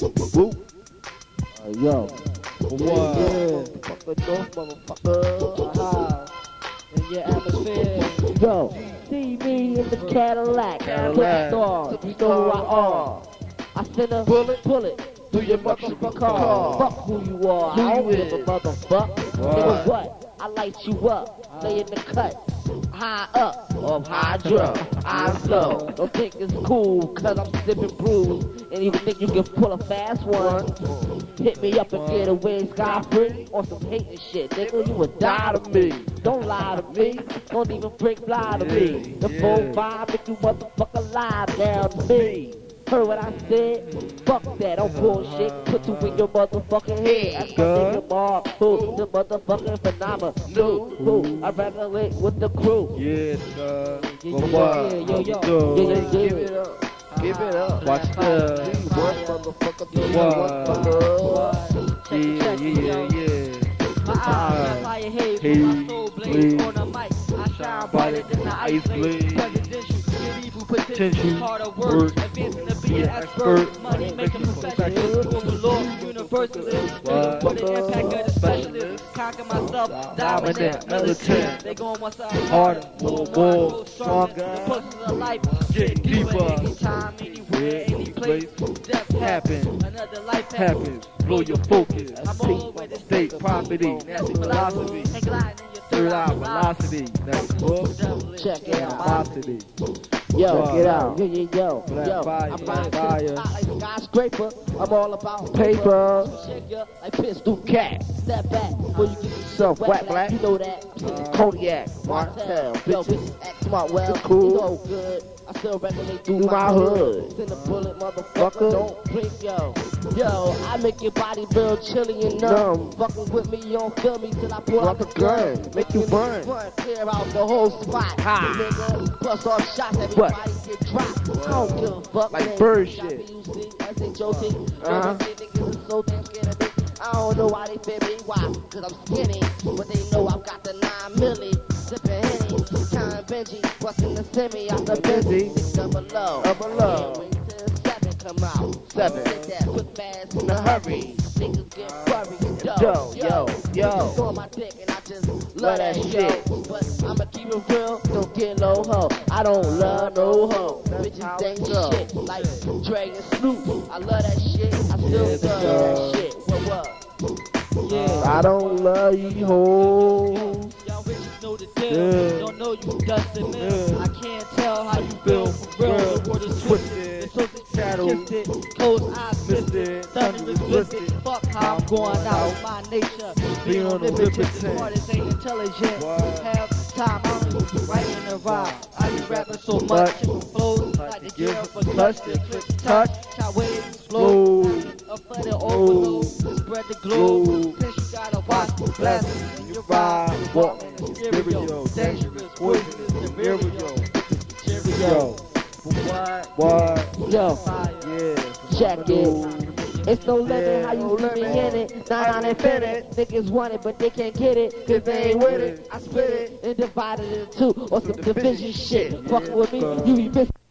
Uh, yo. What? The door, motherfucker. Uh-huh. In your atmosphere. Yo. See me in the Cadillac. Cadillac. You know who I are. I send a bullet, bullet through your motherfucker car. Fuck who you are. I don't give a motherfucker. What? I light you up. Lay in the cut. High up of hydro. I'm slow. Don't think it's cool, cause I'm sipping brews. And you think you can pull a fast one. Hit me up and get away sky free Or some hating shit. Nigga, you would die to me. Don't lie to me. Don't even break fly to me. The full vibe, make you motherfucker lie down to me. Heard what I said? Fuck that, don't bullshit. Put you in your motherfucking head. That's my Good. nigga Bob, who the motherfucking phenomenal. Who I relate with the crew. Yes, uh, Yeah, well, yeah, what? yeah, yo, yo. Yeah, yeah, yeah. Give it up. Give it up. Watch the. One motherfucker, do What? one. Yeah, yeah, yeah. My eyes Ah. fire Hey, my soul blaze blaze. on the mic. I shine brighter than the ice blaze. Potential, Potential, harder work, advancing to be an an expert, money making professional, professional, overlord, universalist, what? for the impact of the specialist, conquer myself, dominant, militant. They go on one side, Harder, more, more, stronger, the pursuit of life, Get deeper. anytime, anywhere, any place, death Happen. happens, another life Happens, blow your focus. I'm all over this State property, nasty philosophy. and gliding in your Third eye velocity, next book. Check it out. Velocity. Yo, get out. Yo, yo, yo. Yo. fire, I'm fire. like a skyscraper. I'm all about paper. Ya like pistol cat. Step back before you get yourself wet black. You know that. Cognac, Martell. Yo, bitches act smart well. Cool. You know good. I still regulate through my hood. Send a bullet, motherfucker. Don't blink, yo. Yo, I make your body real chilly and numb. Fucking with me, you don't feel me till I pull out the gun. Make you burn. Tear out the whole spot. Ha. Nigga, bust off shots, everybody get dropped. I don't give a fuck. Like bird shit. Uh-huh. So damn scared of. I don't know why they fear me. Why? Cause I'm skinny. But they know I've got the 9 milli. Sipping Henny. Time Benji. Busting the semi out the double low. Double low. Can't wait till seven come out. Seven. That quick fast In a hurry. Niggas get. Yo, yo, yo. On my dick and I just love that shit. But I'ma keep it real, don't get no hoe. I don't love no hoe. Bitches dang go. shit like Dre and Snoop. I love that shit. I still Yes, love that shit. What what? Yeah. I don't love you, hoes. Yeah. Don't know you Dustin Mills. Yeah. I can't tell how you feel for real. The word is Twisted. twisted. Social Shadow. shifted. Closed eyes misted. Thunder is blistered. Fuck how I'm going out. My nature. Being omnipotent. The artist ain't intelligent. Half the time I'm writing a rhyme. I be rapping so much. Chicken flows. Like the gear a for touch, touch. The clip touch. touch. Shot waves. Flow. Flow. A flooded overload. Spread the Glow. glow. Since you gotta watch the blessings in your ride. Walk. Stereo. Dangerous. Poisonous. Here we go. Yo. What? What? Yo, Yeah. check it. It's no limit how you keep me in it. Not on infinite. Niggas want it, but they can't get it. Cause they ain't with it. I split it and divided it in two. Or some division shit. Fucking with me, you be missing.